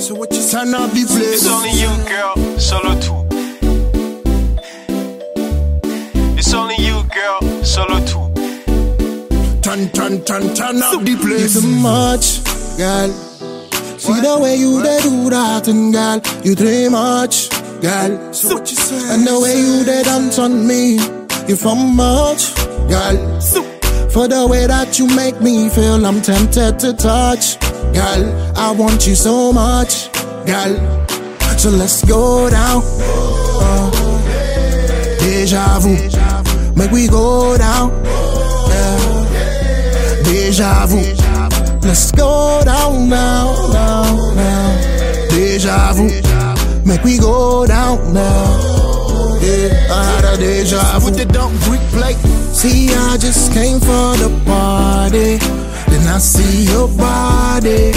So what you turn up the place? It's only you, girl, solo two. It's only you, girl, solo two. Turn, turn, turn, turn up the place. You too much, girl. See the way you they do that, and girl, you too much, girl. So what you say? And the way you they dance on me, you from much, girl. For the way that you make me feel, I'm tempted to touch, girl. I want you so much, girl. So let's go down. Uh, deja vu, make we go down. Yeah. Deja vu, let's go down now, now, now. Deja vu, make we go down now. Yeah, I had a deja vu. With the brick plate. See, I just came for the party. Then I see your body.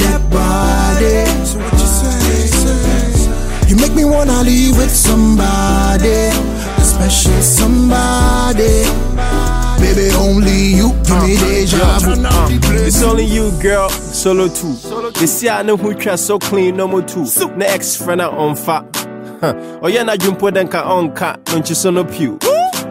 That body. So what you say? You make me wanna leave with somebody. A special somebody. Baby, only you give me uh, deja vu. Turn up the place. It's only you, girl, solo two. The see I know who try so clean, no more two. Na ex friend on fat. Huh. Oh yeah, na jumpo den ka on ka, don't you so no pew.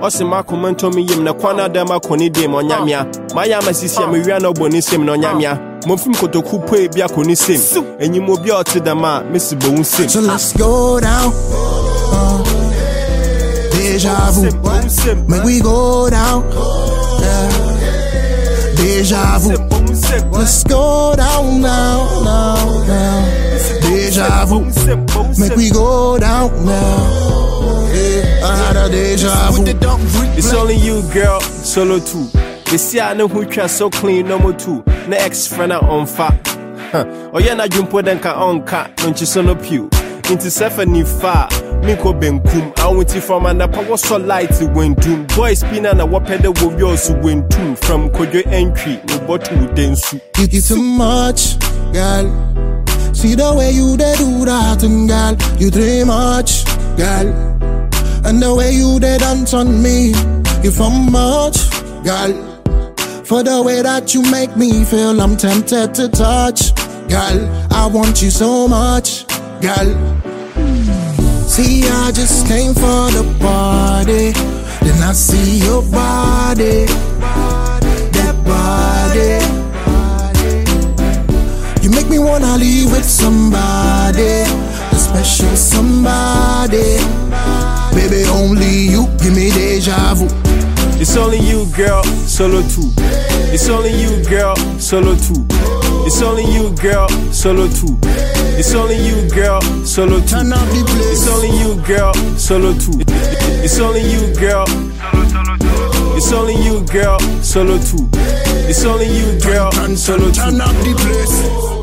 Ɔse makoma ntɔ me yam na kwan ada ma kɔ ne dem ɔnyamea mayɛ ama sisi a mewia na ɔbɔ ne nsɛm na ɔnyamea mɔfim kotoku poe bi akɔ ne sɛm ɛnyim obi a ɔte dɛm a mesi bɔ wo nsɛm So let's go down. Uh, deja vu. Make we go down. Yeah. Deja vu. Let's go down now, now, now. Deja vu. Make we go down now. I had a deja With vu. It's only you, girl, solo two. The see I know who try so clean, no more two. Na ex friend on fat. Oh yeah, na jumpo den ka on ka, don't you so no pew. Into Stephanie fa, Miko benkum. I went to from and power so light to went doom. Boys pina na wapede wo bi also went to from Kojo entry, no bottle densu. You get too much, girl. See the way you they do that, and girl, you too much, girl. And the way you they dance on me, you from much, girl. For the way that you make me feel, I'm tempted to touch, girl. I want you so much, girl. See, I just came for the party, then I see your body, that body. You make me wanna leave with somebody, a special somebody. Baby, only you give me deja vu. It's only you, girl, solo two. It's only you, girl, solo two. It's only you, girl, solo two. It's only you, girl, solo two. Turn up the place. It's only you, girl, solo two. It's only you, girl. It's only you, girl, solo two. It's only you, girl, solo two. turn up the place.